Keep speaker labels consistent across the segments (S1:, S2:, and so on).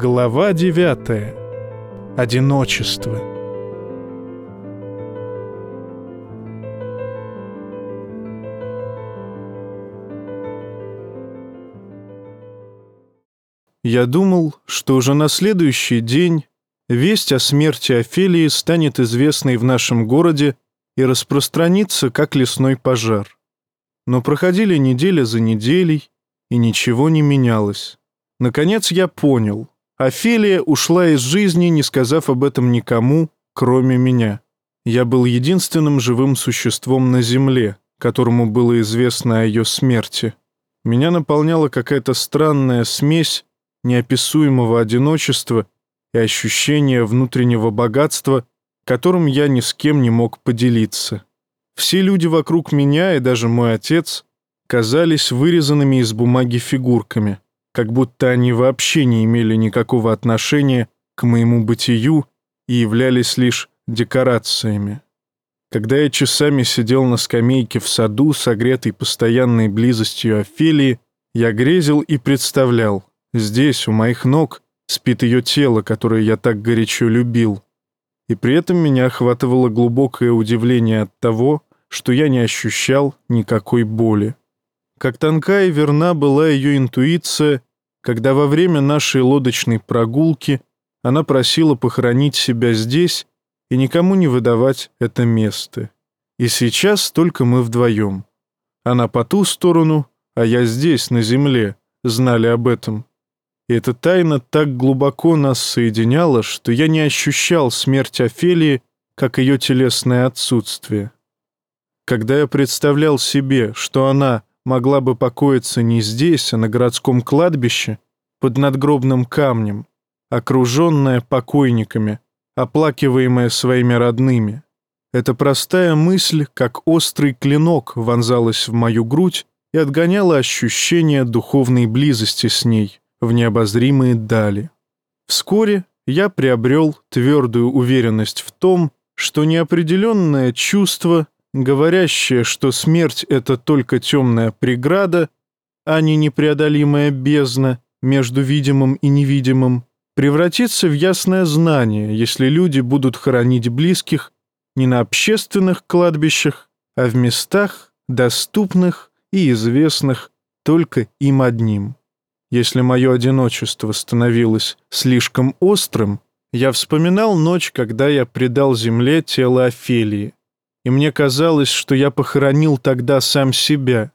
S1: Глава 9. Одиночество. Я думал, что уже на следующий день весть о смерти Офелии станет известной в нашем городе и распространится, как лесной пожар. Но проходили недели за неделей, и ничего не менялось. Наконец я понял. Офелия ушла из жизни, не сказав об этом никому, кроме меня. Я был единственным живым существом на Земле, которому было известно о ее смерти. Меня наполняла какая-то странная смесь неописуемого одиночества и ощущения внутреннего богатства, которым я ни с кем не мог поделиться. Все люди вокруг меня и даже мой отец казались вырезанными из бумаги фигурками, как будто они вообще не имели никакого отношения к моему бытию и являлись лишь декорациями. Когда я часами сидел на скамейке в саду, согретый постоянной близостью Офелии, я грезил и представлял, здесь, у моих ног, спит ее тело, которое я так горячо любил. И при этом меня охватывало глубокое удивление от того, что я не ощущал никакой боли. Как тонка и верна была ее интуиция, когда во время нашей лодочной прогулки она просила похоронить себя здесь и никому не выдавать это место. И сейчас только мы вдвоем. Она по ту сторону, а я здесь, на земле, знали об этом. И эта тайна так глубоко нас соединяла, что я не ощущал смерть Офелии, как ее телесное отсутствие. Когда я представлял себе, что она могла бы покоиться не здесь, а на городском кладбище, под надгробным камнем, окруженная покойниками, оплакиваемая своими родными. Эта простая мысль, как острый клинок, вонзалась в мою грудь и отгоняла ощущение духовной близости с ней в необозримые дали. Вскоре я приобрел твердую уверенность в том, что неопределенное чувство говорящая, что смерть — это только темная преграда, а не непреодолимая бездна между видимым и невидимым, превратится в ясное знание, если люди будут хоронить близких не на общественных кладбищах, а в местах, доступных и известных только им одним. Если мое одиночество становилось слишком острым, я вспоминал ночь, когда я предал земле тело Офелии, и мне казалось, что я похоронил тогда сам себя.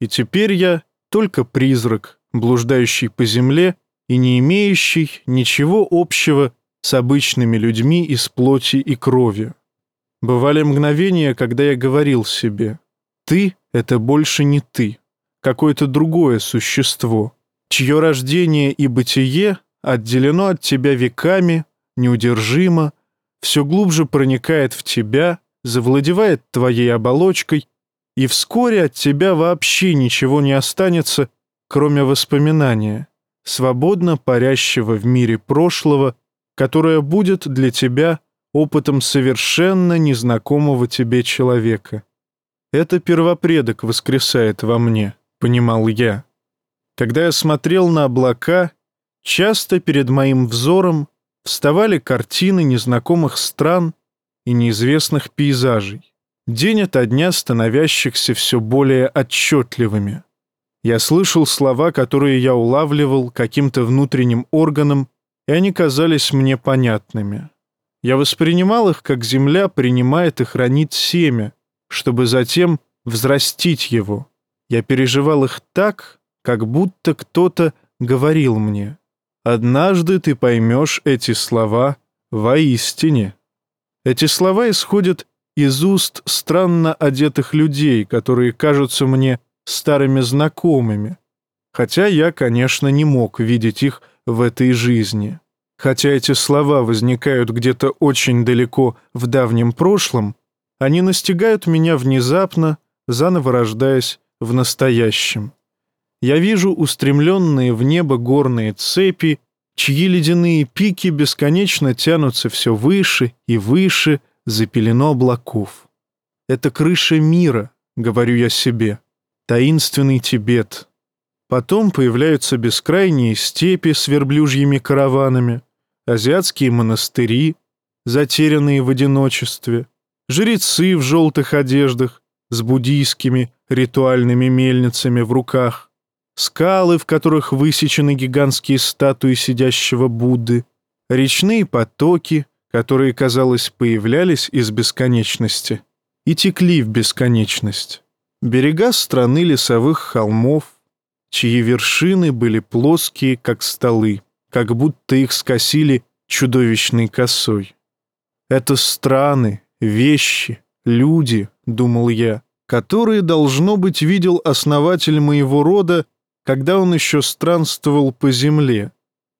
S1: И теперь я только призрак, блуждающий по земле и не имеющий ничего общего с обычными людьми из плоти и крови. Бывали мгновения, когда я говорил себе, «Ты — это больше не ты, какое-то другое существо, чье рождение и бытие отделено от тебя веками, неудержимо, все глубже проникает в тебя завладевает твоей оболочкой, и вскоре от тебя вообще ничего не останется, кроме воспоминания, свободно парящего в мире прошлого, которое будет для тебя опытом совершенно незнакомого тебе человека. Это первопредок воскресает во мне, понимал я. Когда я смотрел на облака, часто перед моим взором вставали картины незнакомых стран и неизвестных пейзажей, день ото дня становящихся все более отчетливыми. Я слышал слова, которые я улавливал каким-то внутренним органом, и они казались мне понятными. Я воспринимал их, как земля принимает и хранит семя, чтобы затем взрастить его. Я переживал их так, как будто кто-то говорил мне. «Однажды ты поймешь эти слова воистине». Эти слова исходят из уст странно одетых людей, которые кажутся мне старыми знакомыми, хотя я, конечно, не мог видеть их в этой жизни. Хотя эти слова возникают где-то очень далеко в давнем прошлом, они настигают меня внезапно, заново рождаясь в настоящем. Я вижу устремленные в небо горные цепи чьи ледяные пики бесконечно тянутся все выше и выше за пелено облаков. Это крыша мира, говорю я себе, таинственный Тибет. Потом появляются бескрайние степи с верблюжьими караванами, азиатские монастыри, затерянные в одиночестве, жрецы в желтых одеждах с буддийскими ритуальными мельницами в руках, скалы, в которых высечены гигантские статуи сидящего Будды, речные потоки, которые, казалось, появлялись из бесконечности и текли в бесконечность, берега страны лесовых холмов, чьи вершины были плоские, как столы, как будто их скосили чудовищной косой. Это страны, вещи, люди, думал я, которые, должно быть, видел основатель моего рода, когда он еще странствовал по земле.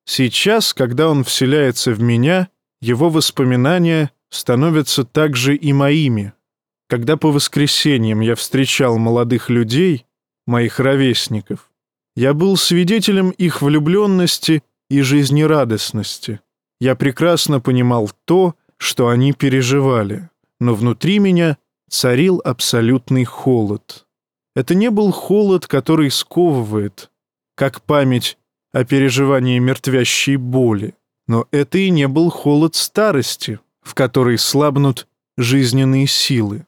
S1: Сейчас, когда он вселяется в меня, его воспоминания становятся также и моими. Когда по воскресеньям я встречал молодых людей, моих ровесников, я был свидетелем их влюбленности и жизнерадостности. Я прекрасно понимал то, что они переживали, но внутри меня царил абсолютный холод. Это не был холод, который сковывает, как память о переживании мертвящей боли, но это и не был холод старости, в которой слабнут жизненные силы.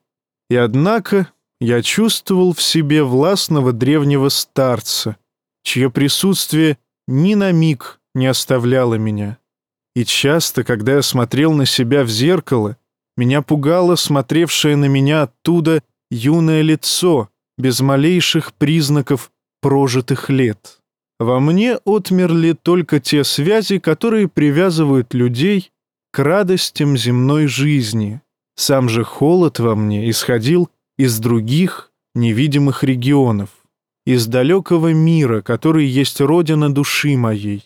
S1: И однако я чувствовал в себе властного древнего старца, чье присутствие ни на миг не оставляло меня. И часто, когда я смотрел на себя в зеркало, меня пугало смотревшее на меня оттуда юное лицо, без малейших признаков прожитых лет. Во мне отмерли только те связи, которые привязывают людей к радостям земной жизни. Сам же холод во мне исходил из других невидимых регионов, из далекого мира, который есть родина души моей.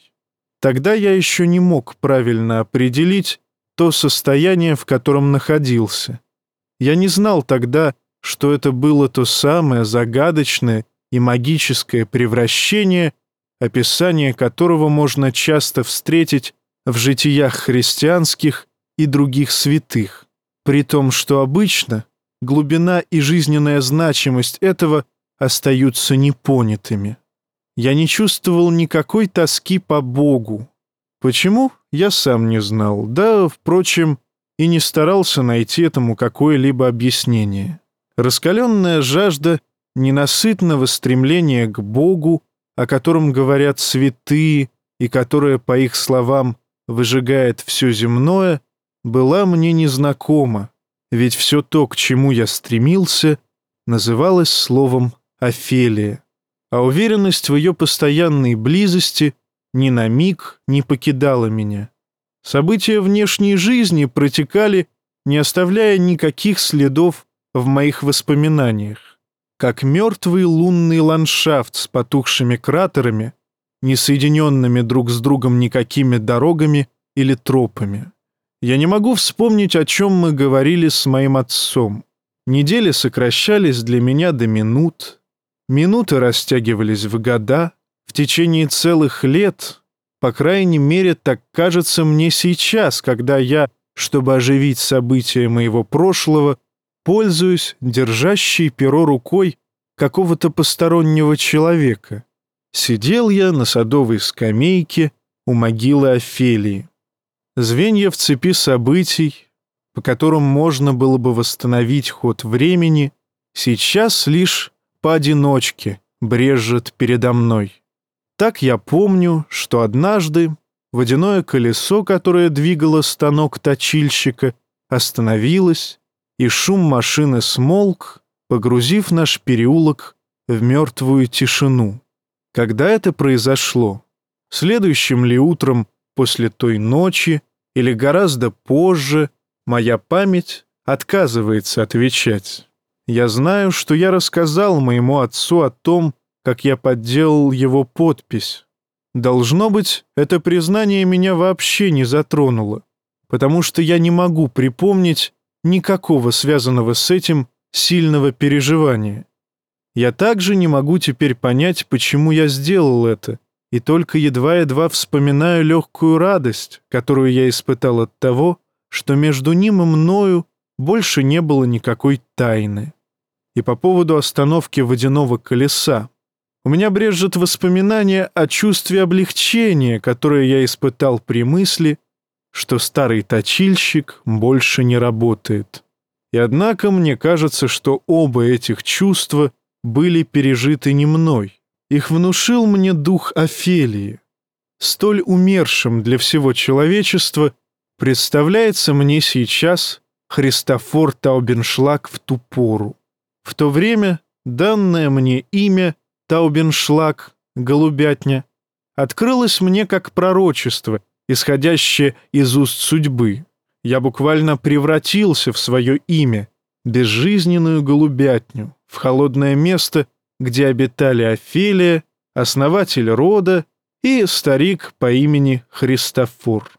S1: Тогда я еще не мог правильно определить то состояние, в котором находился. Я не знал тогда, что это было то самое загадочное и магическое превращение, описание которого можно часто встретить в житиях христианских и других святых, при том, что обычно глубина и жизненная значимость этого остаются непонятыми. Я не чувствовал никакой тоски по Богу. Почему, я сам не знал, да, впрочем, и не старался найти этому какое-либо объяснение. Раскаленная жажда ненасытного стремления к Богу, о котором говорят святые и которое, по их словам, выжигает все земное, была мне незнакома, ведь все то, к чему я стремился, называлось словом «Офелия» а уверенность в ее постоянной близости ни на миг не покидала меня. События внешней жизни протекали, не оставляя никаких следов в моих воспоминаниях, как мертвый лунный ландшафт с потухшими кратерами, не соединенными друг с другом никакими дорогами или тропами. Я не могу вспомнить, о чем мы говорили с моим отцом. Недели сокращались для меня до минут, Минуты растягивались в года, в течение целых лет, по крайней мере, так кажется мне сейчас, когда я, чтобы оживить события моего прошлого, пользуюсь держащей перо рукой какого-то постороннего человека. Сидел я на садовой скамейке у могилы Офелии. Звенья в цепи событий, по которым можно было бы восстановить ход времени, сейчас лишь поодиночке брежет передо мной. Так я помню, что однажды водяное колесо, которое двигало станок точильщика, остановилось, и шум машины смолк, погрузив наш переулок в мертвую тишину. Когда это произошло? Следующим ли утром после той ночи или гораздо позже моя память отказывается отвечать. Я знаю, что я рассказал моему отцу о том, как я подделал его подпись. Должно быть, это признание меня вообще не затронуло, потому что я не могу припомнить никакого связанного с этим сильного переживания. Я также не могу теперь понять, почему я сделал это, и только едва-едва вспоминаю легкую радость, которую я испытал от того, что между ним и мною больше не было никакой тайны. И по поводу остановки водяного колеса. У меня брежет воспоминание о чувстве облегчения, которое я испытал при мысли, что старый точильщик больше не работает. И однако мне кажется, что оба этих чувства были пережиты не мной. Их внушил мне дух Офелии. Столь умершим для всего человечества представляется мне сейчас Христофор Таубеншлаг в ту пору. В то время данное мне имя Таубеншлаг, голубятня, открылось мне как пророчество, исходящее из уст судьбы. Я буквально превратился в свое имя, безжизненную голубятню, в холодное место, где обитали Офелия, основатель рода и старик по имени Христофор.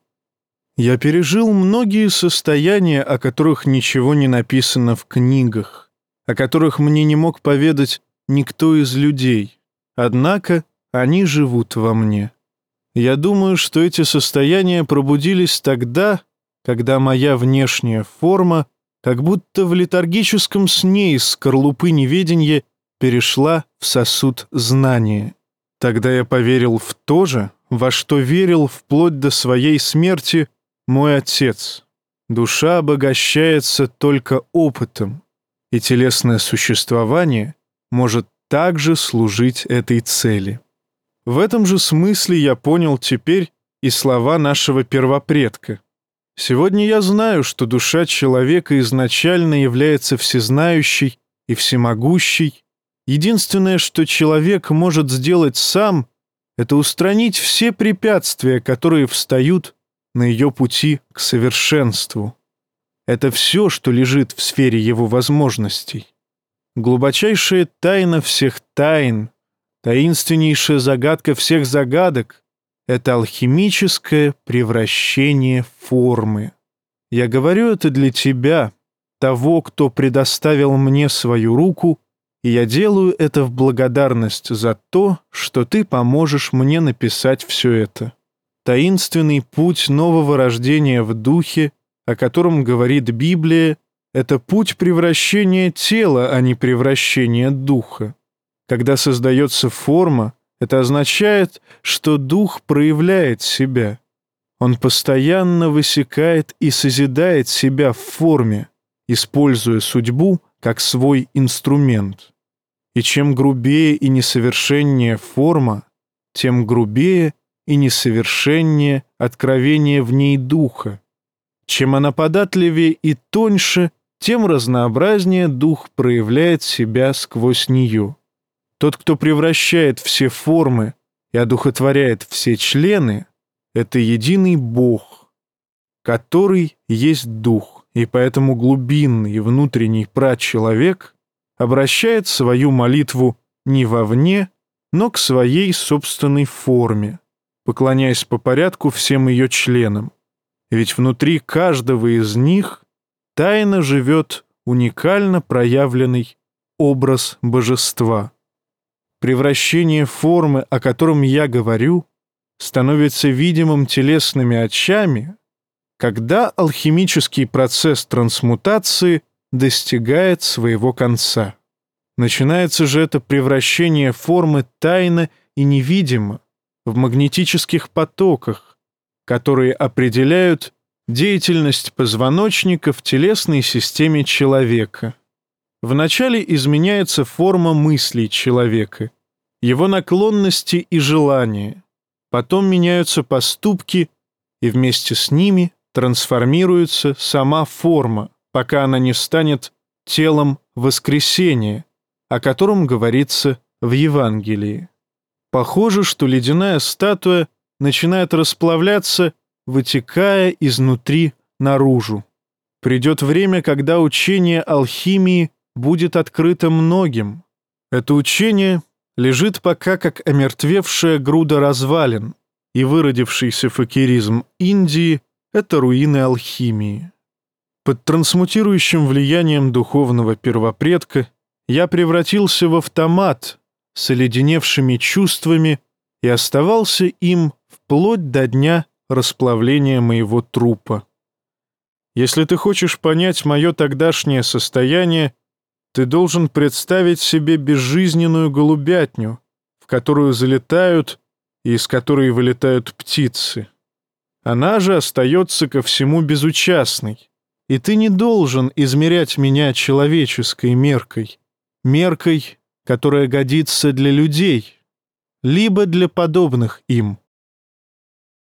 S1: Я пережил многие состояния, о которых ничего не написано в книгах, о которых мне не мог поведать никто из людей. Однако они живут во мне. Я думаю, что эти состояния пробудились тогда, когда моя внешняя форма, как будто в летаргическом сне из скорлупы неведения, перешла в сосуд знания. Тогда я поверил в то же, во что верил вплоть до своей смерти мой отец. Душа обогащается только опытом, и телесное существование может также служить этой цели. В этом же смысле я понял теперь и слова нашего первопредка. Сегодня я знаю, что душа человека изначально является всезнающей и всемогущей. Единственное, что человек может сделать сам, это устранить все препятствия, которые встают на ее пути к совершенству. Это все, что лежит в сфере его возможностей. Глубочайшая тайна всех тайн, таинственнейшая загадка всех загадок — это алхимическое превращение формы. Я говорю это для тебя, того, кто предоставил мне свою руку, и я делаю это в благодарность за то, что ты поможешь мне написать все это. Таинственный путь нового рождения в духе, о котором говорит Библия, это путь превращения тела, а не превращения духа. Когда создается форма, это означает, что дух проявляет себя. Он постоянно высекает и созидает себя в форме, используя судьбу как свой инструмент. И чем грубее и несовершеннее форма, тем грубее и несовершеннее откровение в ней духа. Чем она податливее и тоньше, тем разнообразнее дух проявляет себя сквозь нее. Тот, кто превращает все формы и одухотворяет все члены, это единый Бог, который есть дух, и поэтому глубинный и внутренний прачеловек обращает свою молитву не вовне, но к своей собственной форме, поклоняясь по порядку всем ее членам. Ведь внутри каждого из них тайно живет уникально проявленный образ божества. Превращение формы, о котором я говорю, становится видимым телесными очами, когда алхимический процесс трансмутации достигает своего конца. Начинается же это превращение формы тайно и невидимо, в магнетических потоках, которые определяют деятельность позвоночника в телесной системе человека. Вначале изменяется форма мыслей человека, его наклонности и желания. Потом меняются поступки, и вместе с ними трансформируется сама форма, пока она не станет телом воскресения, о котором говорится в Евангелии. Похоже, что ледяная статуя начинает расплавляться, вытекая изнутри наружу. Придет время, когда учение алхимии будет открыто многим. Это учение лежит пока как омертвевшая груда развалин, и выродившийся факиризм Индии — это руины алхимии. Под трансмутирующим влиянием духовного первопредка я превратился в автомат, с оледеневшими чувствами и оставался им вплоть до дня расплавления моего трупа. Если ты хочешь понять мое тогдашнее состояние, ты должен представить себе безжизненную голубятню, в которую залетают и из которой вылетают птицы. Она же остается ко всему безучастной. И ты не должен измерять меня человеческой меркой, меркой, которая годится для людей, либо для подобных им.